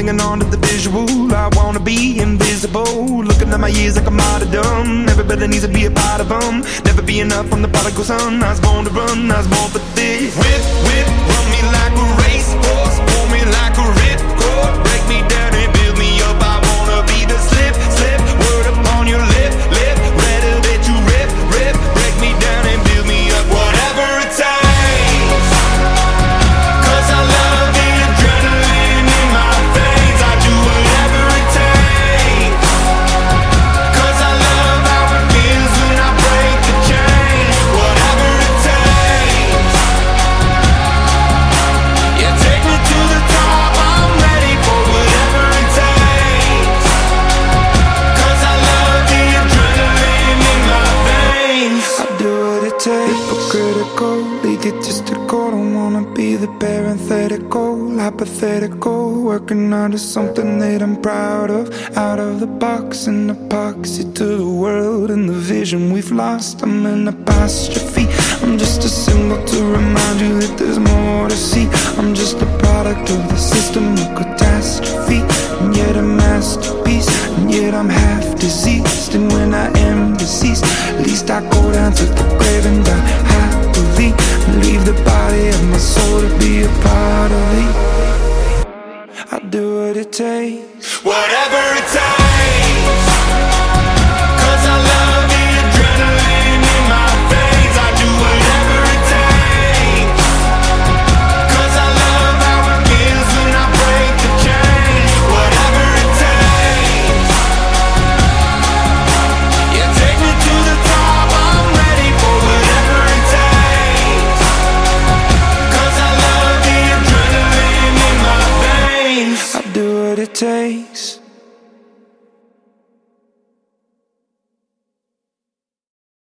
hanging on to the visual. I wanna be invisible. Looking at my years like I'm martyrdom. Everybody needs to be a part of them. Never be enough on the prodigal son. I was born to run, I was born for this. Whip, whip, run me like a racehorse. The parenthetical, hypothetical. Working onto something that I'm proud of. Out of the box, an epoxy to the world and the vision we've lost. I'm an apostrophe. I'm just a symbol to remind you that there's more to see. I'm just a product of the system do what it takes. Whatever it takes. What it takes.